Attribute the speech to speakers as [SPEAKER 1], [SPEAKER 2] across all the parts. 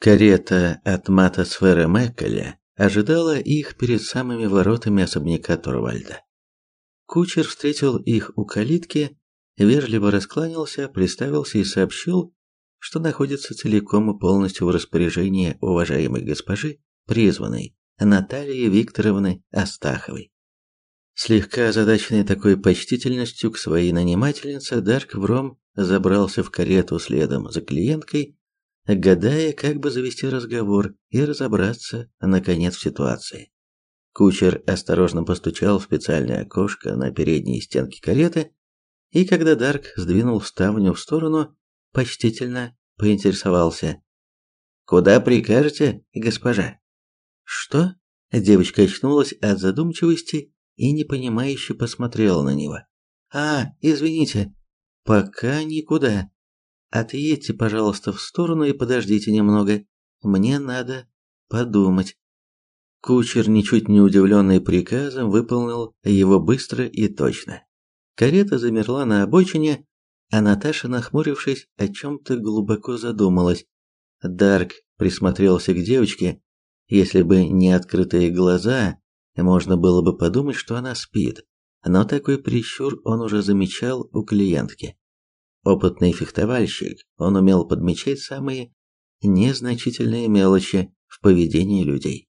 [SPEAKER 1] Карета от Матосфера Меккеля ожидала их перед самыми воротами особняка Турвальда. Кучер встретил их у калитки, вежливо раскланялся, представился и сообщил, что находится целиком и полностью в распоряжении уважаемой госпожи, призванной Натальи Викторовны Астаховой. Слегка озадаченный такой почтительностью к своей нанимательнице, Дарк Вром забрался в карету следом за клиенткой, гадая, как бы завести разговор и разобраться, наконец, в ситуации. Кучер осторожно постучал в специальное окошко на передней стенке кареты, и когда Дарк сдвинул ставню в сторону, почтительно поинтересовался. «Куда прикажете, госпожа?» «Что?» Девочка очнулась от задумчивости и непонимающе посмотрела на него. «А, извините, пока никуда. Отъедьте, пожалуйста, в сторону и подождите немного. Мне надо подумать». Кучер, ничуть не удивленный приказом, выполнил его быстро и точно. Карета замерла на обочине, а Наташа, нахмурившись, о чем-то глубоко задумалась. Дарк присмотрелся к девочке. Если бы не открытые глаза, можно было бы подумать, что она спит. Но такой прищур он уже замечал у клиентки. Опытный фехтовальщик, он умел подмечать самые незначительные мелочи в поведении людей.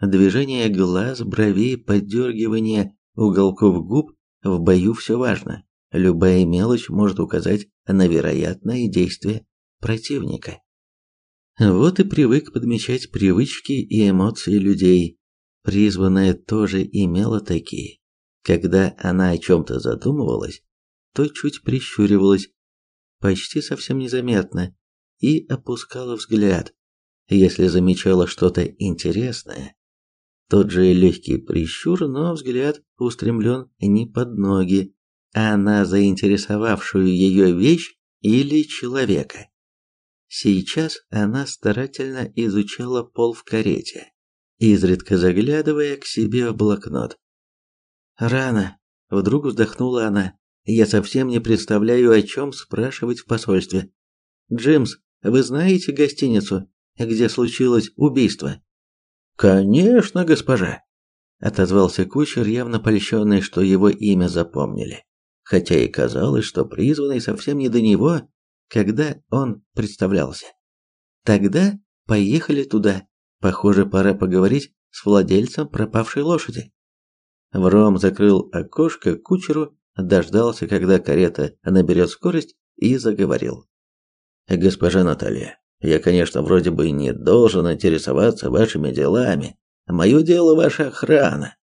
[SPEAKER 1] Движение глаз, бровей, поддергивание уголков губ в бою все важно. Любая мелочь может указать на вероятное действие противника. Вот и привык подмечать привычки и эмоции людей. Призванная тоже имела такие. Когда она о чем-то задумывалась, то чуть прищуривалась, почти совсем незаметно, и опускала взгляд. Если замечала что-то интересное, тот же легкий прищур, но взгляд устремлен не под ноги, а на заинтересовавшую ее вещь или человека. Сейчас она старательно изучала пол в карете, изредка заглядывая к себе в блокнот. «Рано», — вдруг вздохнула она, — «я совсем не представляю, о чем спрашивать в посольстве. Джимс, вы знаете гостиницу, где случилось убийство?» «Конечно, госпожа», — отозвался кучер, явно польщенный, что его имя запомнили хотя и казалось, что призванный совсем не до него, когда он представлялся. Тогда поехали туда. Похоже, пора поговорить с владельцем пропавшей лошади. Вром закрыл окошко кучеру, дождался, когда карета наберет скорость, и заговорил. «Госпожа Наталья, я, конечно, вроде бы не должен интересоваться вашими делами. Мое дело ваша охрана.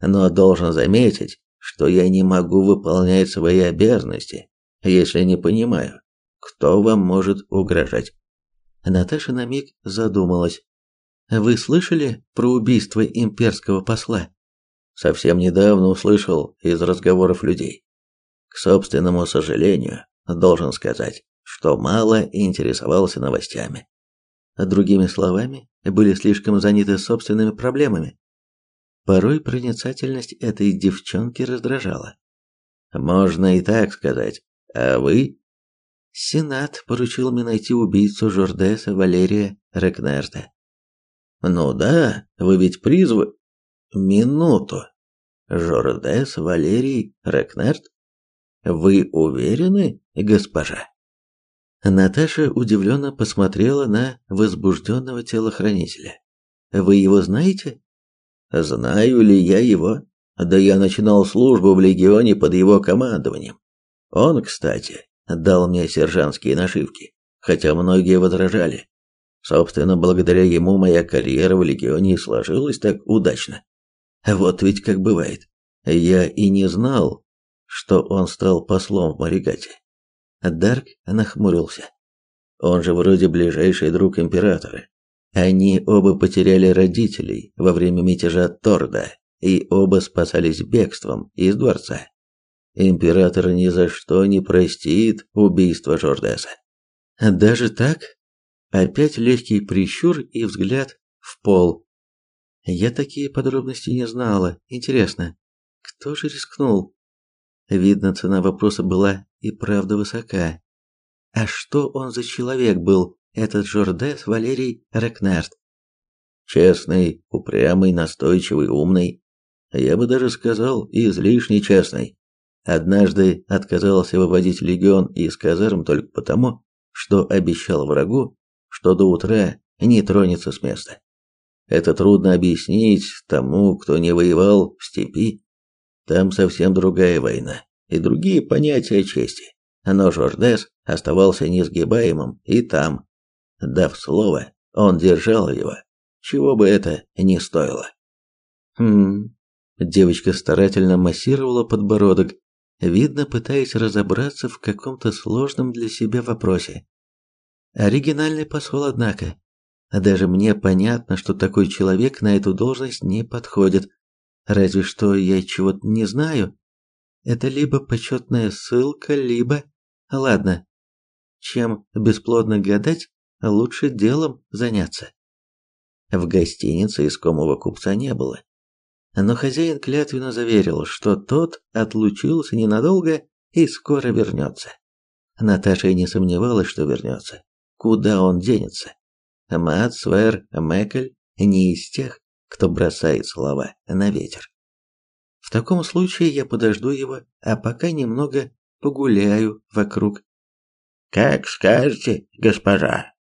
[SPEAKER 1] Но должен заметить, что я не могу выполнять свои обязанности, если не понимаю, кто вам может угрожать. Наташа на миг задумалась. Вы слышали про убийство имперского посла? Совсем недавно услышал из разговоров людей. К собственному сожалению, должен сказать, что мало интересовался новостями. Другими словами, были слишком заняты собственными проблемами. Порой проницательность этой девчонки раздражала. Можно и так сказать. А вы? Сенат поручил мне найти убийцу Жордеса Валерия Рекнерта. Ну да, вы ведь призвы... Минуту. Жордес Валерий Рекнерт? Вы уверены, госпожа? Наташа удивленно посмотрела на возбужденного телохранителя. Вы его знаете? Знаю ли я его? Да я начинал службу в легионе под его командованием. Он, кстати, дал мне сержантские нашивки, хотя многие возражали. Собственно, благодаря ему моя карьера в легионе сложилась так удачно. Вот ведь как бывает. Я и не знал, что он стал послом в Маригате. Дарк нахмурился. Он же вроде ближайший друг императора. Они оба потеряли родителей во время мятежа Торда и оба спасались бегством из дворца. Император ни за что не простит убийство Жордеса. Даже так? Опять легкий прищур и взгляд в пол. Я такие подробности не знала. Интересно, кто же рискнул? Видно, цена вопроса была и правда высока. А что он за человек был, этот Жордес Валерий Рекнард. Честный, упрямый, настойчивый, умный. Я бы даже сказал, излишне честный. Однажды отказался выводить легион из казарм только потому, что обещал врагу, что до утра не тронется с места. Это трудно объяснить тому, кто не воевал в степи. Там совсем другая война и другие понятия чести. Но Жордес оставался несгибаемым и там. Дав слово, он держал его, чего бы это ни стоило. Хм. Девочка старательно массировала подбородок, видно, пытаясь разобраться в каком-то сложном для себя вопросе. Оригинальный посол, однако. Даже мне понятно, что такой человек на эту должность не подходит. Разве что я чего-то не знаю. Это либо почетная ссылка, либо... Ладно. Чем бесплодно гадать, лучше делом заняться. В гостинице искомого купца не было. Но хозяин клятвенно заверил, что тот отлучился ненадолго и скоро вернется. Наташа и не сомневалась, что вернется. Куда он денется? Мат Свер Мекель не из тех, кто бросает слова на ветер. В таком случае я подожду его, а пока немного погуляю вокруг. Как скажете, госпожа.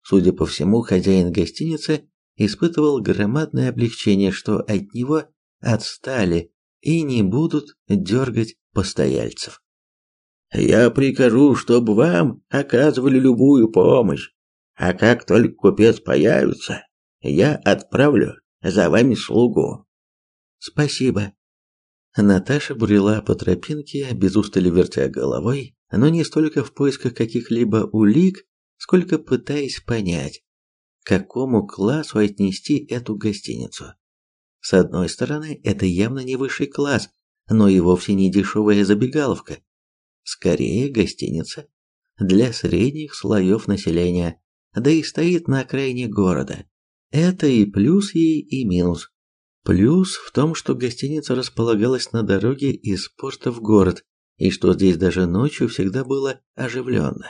[SPEAKER 1] Судя по всему, хозяин гостиницы испытывал громадное облегчение, что от него отстали и не будут дергать постояльцев. Я прикажу, чтобы вам оказывали любую помощь. А как только купец появится, я отправлю за вами слугу. Спасибо. Наташа брела по тропинке, без устали вертя головой, но не столько в поисках каких-либо улик, сколько пытаясь понять, к какому классу отнести эту гостиницу. С одной стороны, это явно не высший класс, но и вовсе не дешевая забегаловка скорее гостиница для средних слоев населения, да и стоит на окраине города. Это и плюс ей, и минус. Плюс в том, что гостиница располагалась на дороге из порта в город, и что здесь даже ночью всегда было оживленно.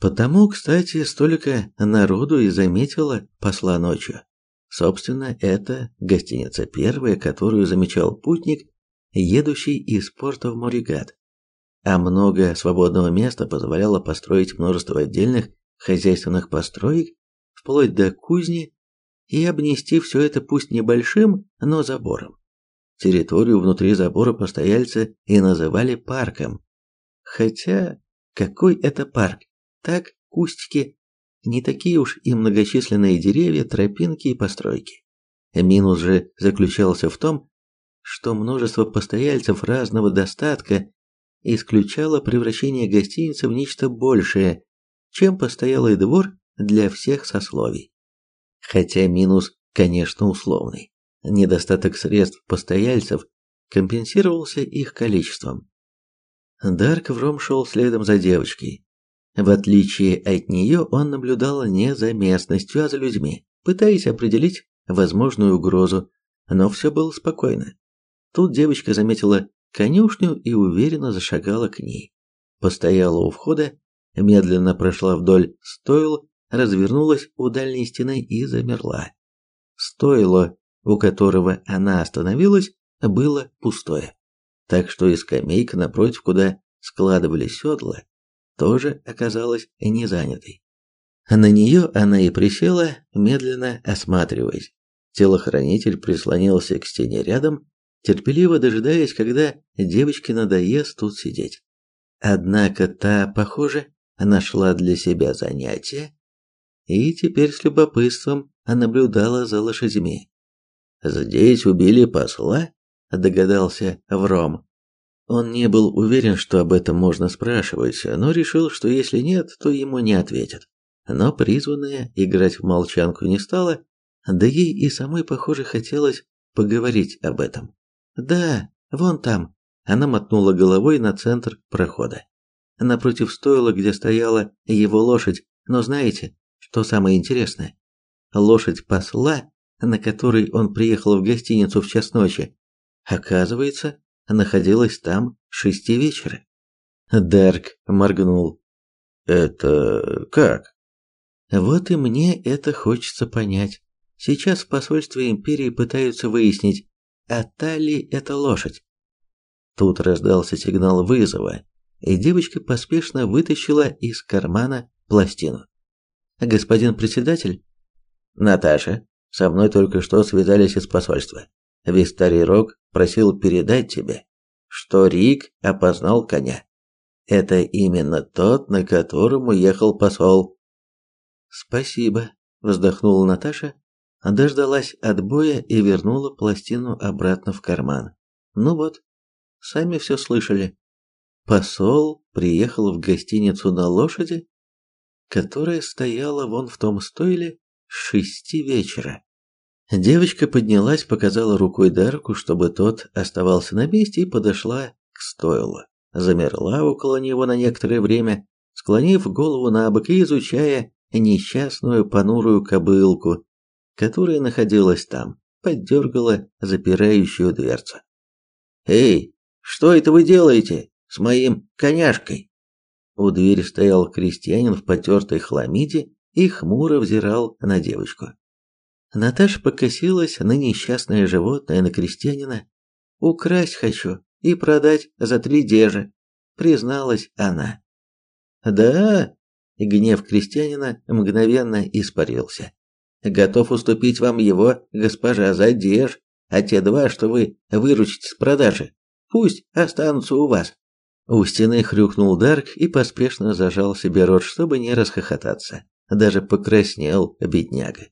[SPEAKER 1] Потому, кстати, столько народу и заметила посла ночью. Собственно, это гостиница первая, которую замечал путник, едущий из порта в Моригат а много свободного места позволяло построить множество отдельных хозяйственных построек, вплоть до кузни, и обнести все это пусть небольшим, но забором. Территорию внутри забора постояльцы и называли парком. Хотя, какой это парк? Так, кустики, не такие уж и многочисленные деревья, тропинки и постройки. Минус же заключался в том, что множество постояльцев разного достатка исключало превращение гостиницы в нечто большее, чем постоялый двор для всех сословий. Хотя минус, конечно, условный. Недостаток средств постояльцев компенсировался их количеством. Дарк Вром шел следом за девочкой. В отличие от нее, он наблюдал не за местностью, а за людьми, пытаясь определить возможную угрозу, но все было спокойно. Тут девочка заметила конюшню и уверенно зашагала к ней. Постояла у входа, медленно прошла вдоль стойл, развернулась у дальней стены и замерла. Стойло, у которого она остановилась, было пустое. Так что и скамейка напротив, куда складывали седла, тоже оказалась не занятой. На нее она и присела, медленно осматриваясь. Телохранитель прислонился к стене рядом, терпеливо дожидаясь, когда девочке надоест тут сидеть. Однако та, похоже, нашла для себя занятие и теперь с любопытством наблюдала за лошадьми. «Здесь убили посла?» – догадался Вром. Он не был уверен, что об этом можно спрашивать, но решил, что если нет, то ему не ответят. Но призванная играть в молчанку не стала, да ей и самой, похоже, хотелось поговорить об этом. Да, вон там. Она мотнула головой на центр прохода. Напротив стойла, где стояла его лошадь. Но знаете, что самое интересное? Лошадь посла, на которой он приехал в гостиницу в час ночи, оказывается, находилась там шести вечера. Дарк моргнул. Это как? Вот и мне это хочется понять. Сейчас в посольстве империи пытаются выяснить, а та ли это лошадь. Тут раздался сигнал вызова, и девочка поспешно вытащила из кармана пластину. Господин председатель, Наташа, со мной только что связались из посольства. Вистарий Рог просил передать тебе, что Рик опознал коня. Это именно тот, на котором уехал посол. Спасибо, вздохнула Наташа, дождалась отбоя и вернула пластину обратно в карман. Ну вот, сами все слышали. Посол приехал в гостиницу на лошади, которая стояла вон в том стойле с шести вечера. Девочка поднялась, показала рукой Дарку, чтобы тот оставался на месте, и подошла к стойлу. Замерла около него на некоторое время, склонив голову на бок и изучая несчастную понурую кобылку, которая находилась там, поддергала запирающую дверцу. «Эй, что это вы делаете с моим коняшкой?» У двери стоял крестьянин в потертой хламиде и хмуро взирал на девочку. Наташа покосилась на несчастное животное, на крестьянина. «Украсть хочу и продать за три дежа», — призналась она. «Да?» — гнев крестьянина мгновенно испарился. «Готов уступить вам его, госпожа, за деж, а те два, что вы выручите с продажи, пусть останутся у вас». У стены хрюкнул Дарк и поспешно зажал себе рот, чтобы не расхохотаться. Даже покраснел бедняга.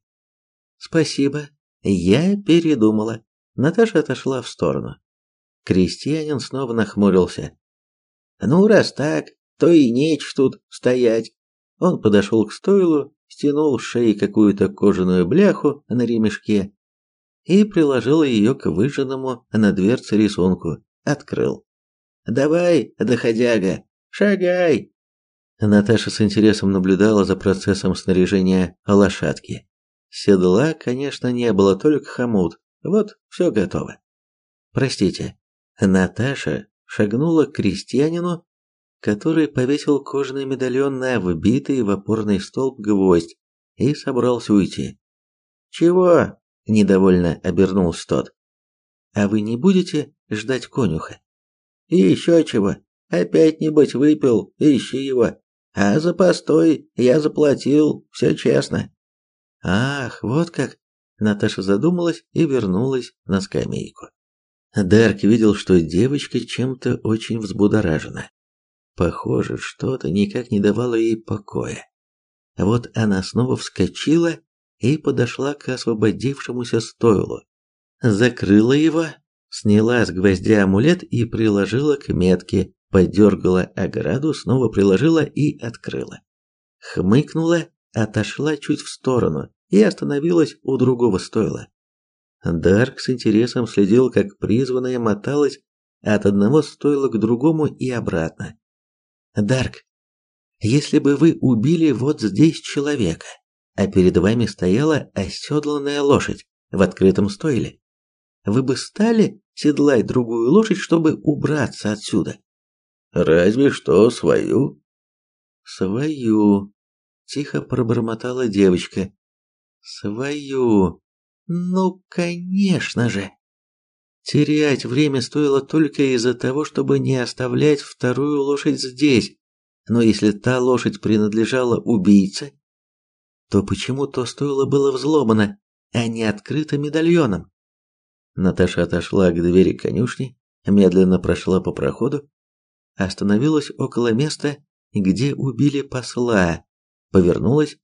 [SPEAKER 1] Спасибо. Я передумала. Наташа отошла в сторону. Крестьянин снова нахмурился. Ну, раз так, то и нечь тут стоять. Он подошел к стойлу, стянул с шеи какую-то кожаную бляху на ремешке и приложил ее к выжженному на дверце рисунку. Открыл. «Давай, доходяга, шагай!» Наташа с интересом наблюдала за процессом снаряжения лошадки. Седла, конечно, не было, только хомут. Вот, все готово. Простите. Наташа шагнула к крестьянину, который повесил кожаный медальон на вбитый в опорный столб гвоздь и собрался уйти. «Чего?» – недовольно обернулся тот. «А вы не будете ждать конюха?» «И еще чего? Опять, небось, выпил, ищи его. А за постой я заплатил, все честно». Ах, вот как. Наташа задумалась и вернулась на скамейку. Дарк видел, что девочка чем-то очень взбудоражена. Похоже, что-то никак не давало ей покоя. Вот она снова вскочила и подошла к освободившемуся стойлу. Закрыла его, сняла с гвоздя амулет и приложила к метке, подергала ограду, снова приложила и открыла. Хмыкнула, отошла чуть в сторону и остановилась у другого стойла. Дарк с интересом следил, как призванная моталась от одного стойла к другому и обратно. Дарк, если бы вы убили вот здесь человека, а перед вами стояла оседланная лошадь в открытом стойле, вы бы стали седлать другую лошадь, чтобы убраться отсюда? Разве что свою. Свою, тихо пробормотала девочка, Свою. Ну, конечно же. Терять время стоило только из-за того, чтобы не оставлять вторую лошадь здесь. Но если та лошадь принадлежала убийце, то почему то стоило было взломано, а не открыто медальоном? Наташа отошла к двери конюшни, медленно прошла по проходу, остановилась около места, где убили посла, повернулась.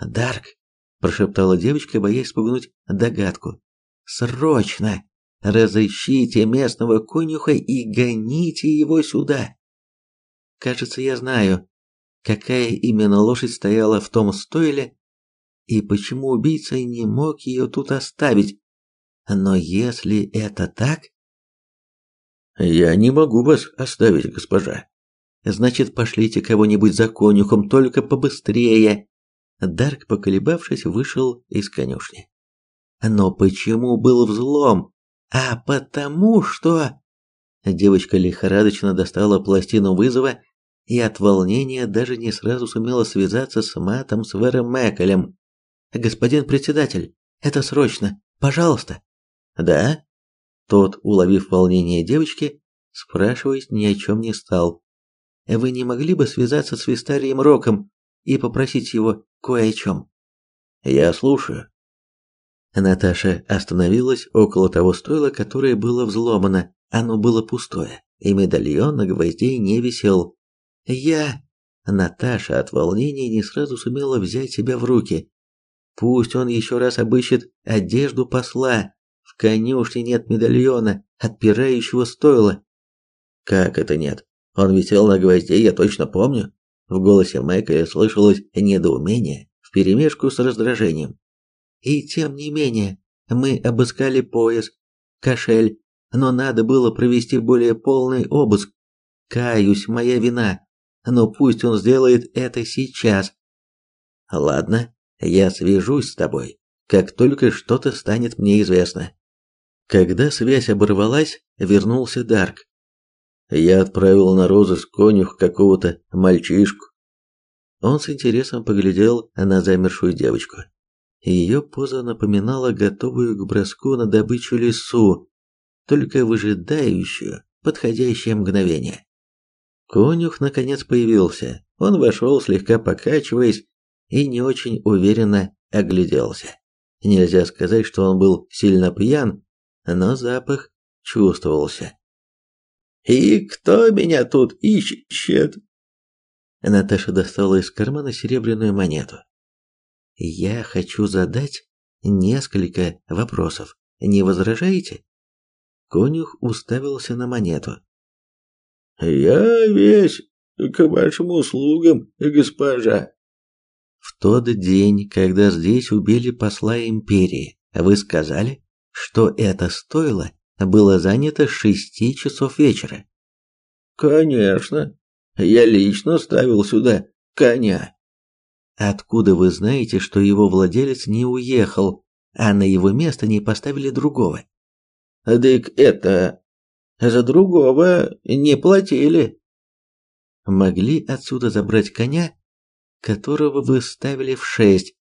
[SPEAKER 1] Дарк, прошептала девочка, боясь спугнуть догадку. Срочно разыщите местного конюха и гоните его сюда. Кажется, я знаю, какая именно лошадь стояла в том стойле и почему убийца не мог ее тут оставить. Но если это так, я не могу вас оставить, госпожа. Значит, пошлите кого-нибудь за конюхом, только побыстрее. Дарк, поколебавшись, вышел из конюшни. Но почему был взлом? А потому что... Девочка лихорадочно достала пластину вызова и от волнения даже не сразу сумела связаться с матом Свером Мэкелем. «Господин председатель, это срочно, пожалуйста!» «Да?» Тот, уловив волнение девочки, спрашивать ни о чем не стал. «Вы не могли бы связаться с Вистарием Роком и попросить его кое о чем?» «Я слушаю». Наташа остановилась около того стойла, которое было взломано. Оно было пустое, и медальон на гвоздей не висел. Я... Наташа от волнения не сразу сумела взять себя в руки. Пусть он еще раз обыщет одежду посла. В конюшне нет медальона, отпирающего стойла. Как это нет? Он висел на гвозде, я точно помню. В голосе Майка слышалось недоумение вперемешку с раздражением. И тем не менее, мы обыскали пояс, кошель, но надо было провести более полный обыск. Каюсь, моя вина но пусть он сделает это сейчас. Ладно, я свяжусь с тобой, как только что-то станет мне известно. Когда связь оборвалась, вернулся Дарк. Я отправил на розыск конюх какого-то мальчишку. Он с интересом поглядел на замершую девочку. Ее поза напоминала готовую к броску на добычу лису, только выжидающую подходящее мгновение. Конюх наконец появился. Он вошел, слегка покачиваясь, и не очень уверенно огляделся. Нельзя сказать, что он был сильно пьян, но запах чувствовался. «И кто меня тут ищет?» Наташа достала из кармана серебряную монету. «Я хочу задать несколько вопросов. Не возражаете?» Конюх уставился на монету. Я весь к вашим услугам, госпожа. В тот день, когда здесь убили посла империи, вы сказали, что это стоило было занято с шести часов вечера. Конечно. Я лично ставил сюда коня. Откуда вы знаете, что его владелец не уехал, а на его место не поставили другого? Дык это за другого не платили. Могли отсюда забрать коня, которого вы ставили в шесть,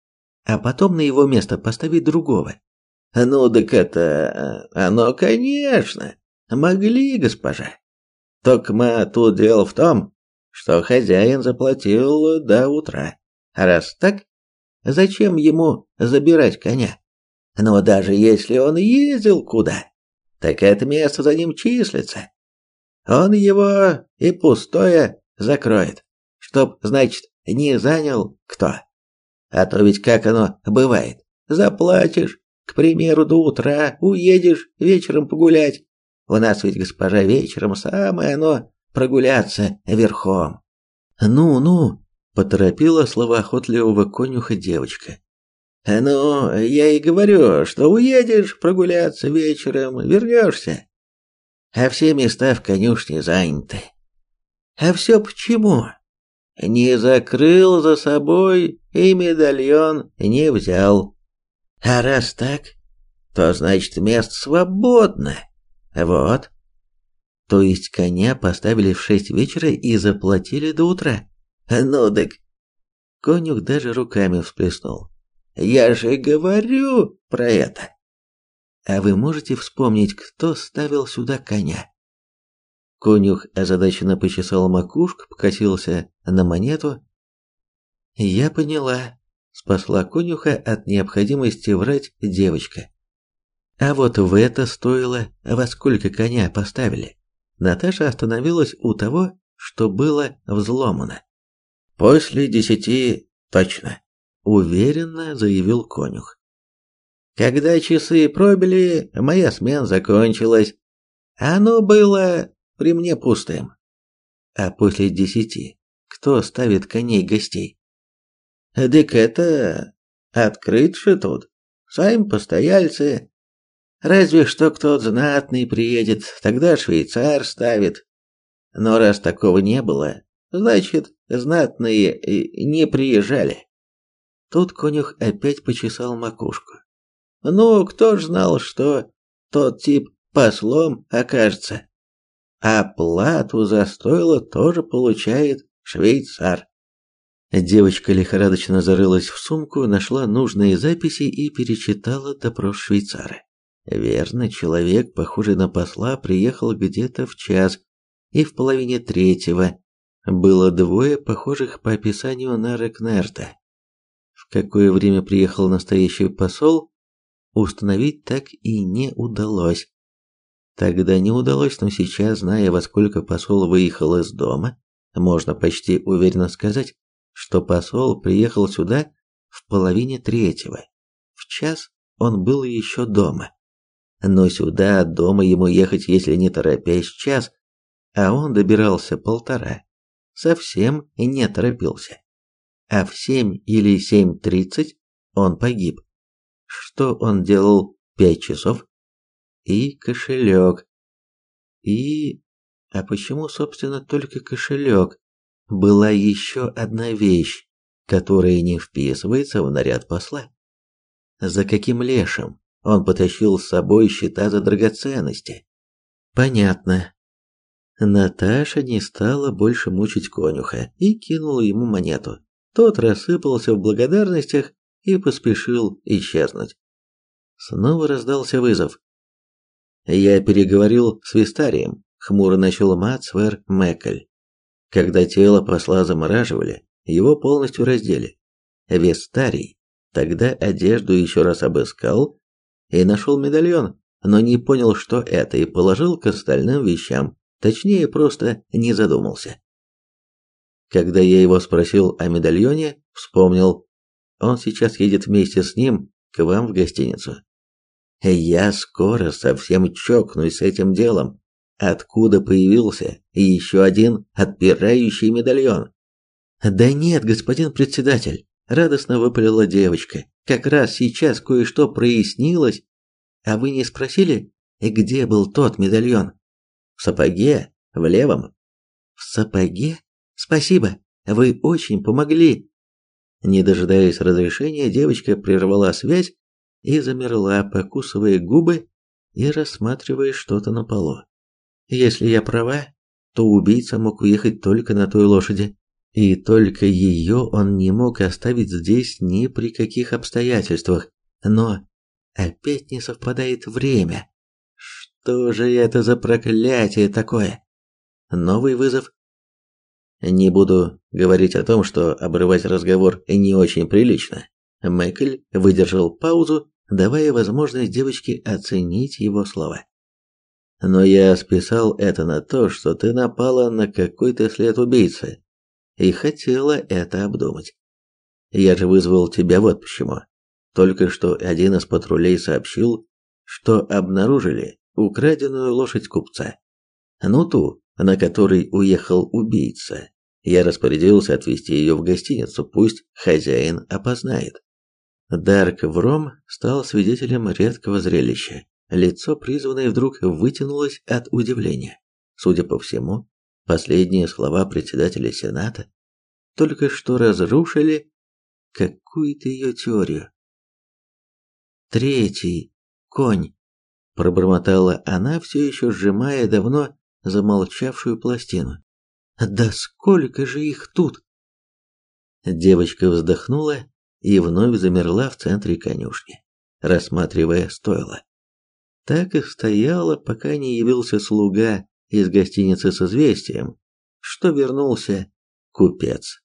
[SPEAKER 1] а потом на его место поставить другого. Ну так это... оно, конечно, могли, госпожа. Только тут дело в том, что хозяин заплатил до утра. Раз так, зачем ему забирать коня? Но даже если он ездил куда, так это место за ним числится. Он его и пустое закроет, чтоб, значит, не занял кто. А то ведь как оно бывает, заплатишь, к примеру, до утра, уедешь вечером погулять. У нас ведь, госпожа, вечером самое оно прогуляться верхом. Ну-ну, поторопила слова охотливого конюха девочка. «Ну, я и говорю, что уедешь прогуляться вечером, вернешься, а все места в конюшне заняты. А все почему? Не закрыл за собой и медальон не взял. А раз так, то значит место свободно. Вот. То есть коня поставили в шесть вечера и заплатили до утра. Ну так. Конюх даже руками всплеснул. Я же говорю про это. А вы можете вспомнить, кто ставил сюда коня? Конюх озадаченно почесал макушку, покосился на монету. Я поняла. Спасла конюха от необходимости врать девочка. А вот в это стоило, во сколько коня поставили. Наташа остановилась у того, что было взломано. После десяти точно уверенно заявил конюх. Когда часы пробили, моя смена закончилась. Оно было при мне пустым. А после десяти кто ставит коней гостей? Дык это открытше тут. Сами постояльцы. Разве что кто-то знатный приедет, тогда швейцар ставит. Но раз такого не было, значит, знатные не приезжали. Тут конюх опять почесал макушку. Ну, кто ж знал, что тот тип послом окажется? А плату за стойло тоже получает Швейцар. Девочка лихорадочно зарылась в сумку, нашла нужные записи и перечитала допрос швейцара. Верно, человек, похожий на посла, приехал где-то в час, и в половине третьего было двое похожих по описанию на Рекнерта. В какое время приехал настоящий посол, установить так и не удалось. Тогда не удалось, но сейчас, зная, во сколько посол выехал из дома, можно почти уверенно сказать, что посол приехал сюда в половине третьего. В час он был еще дома. Но сюда от дома ему ехать, если не торопясь, час, а он добирался полтора. Совсем не торопился. А в семь или семь тридцать он погиб. Что он делал пять часов? И кошелек. И... А почему, собственно, только кошелек? Была еще одна вещь, которая не вписывается в наряд посла. За каким лешим он потащил с собой счета за драгоценности? Понятно. Наташа не стала больше мучить конюха и кинула ему монету. Тот рассыпался в благодарностях и поспешил исчезнуть. Снова раздался вызов. Я переговорил с Вистарием, хмуро начал Мацвер Меккель. Когда тело посла замораживали, его полностью раздели. Вестарий тогда одежду еще раз обыскал и нашел медальон, но не понял, что это, и положил к остальным вещам, точнее, просто не задумался. Когда я его спросил о медальоне, вспомнил, он сейчас едет вместе с ним к вам в гостиницу. Я скоро совсем чокнусь с этим делом, откуда появился еще один отпирающий медальон. Да нет, господин председатель, радостно выпалила девочка. Как раз сейчас кое-что прояснилось. А вы не спросили, где был тот медальон? В сапоге, в левом. В сапоге? Спасибо, вы очень помогли. Не дожидаясь разрешения, девочка прервала связь и замерла, покусывая губы и рассматривая что-то на полу. Если я права, то убийца мог уехать только на той лошади, и только ее он не мог оставить здесь ни при каких обстоятельствах. Но опять не совпадает время. Что же это за проклятие такое? Новый вызов. Не буду говорить о том, что обрывать разговор не очень прилично. Мэкль выдержал паузу, давая возможность девочке оценить его слова. Но я списал это на то, что ты напала на какой-то след убийцы и хотела это обдумать. Я же вызвал тебя вот почему. Только что один из патрулей сообщил, что обнаружили украденную лошадь купца. Ну ту, на которой уехал убийца. Я распорядился отвезти ее в гостиницу, пусть хозяин опознает. Дарк Вром стал свидетелем редкого зрелища. Лицо призванное вдруг вытянулось от удивления. Судя по всему, последние слова председателя Сената только что разрушили какую-то ее теорию. Третий конь, пробормотала она, все еще сжимая давно замолчавшую пластину. Да сколько же их тут? Девочка вздохнула и вновь замерла в центре конюшни, рассматривая стойло так и стояла, пока не явился слуга из гостиницы с известием, что вернулся купец.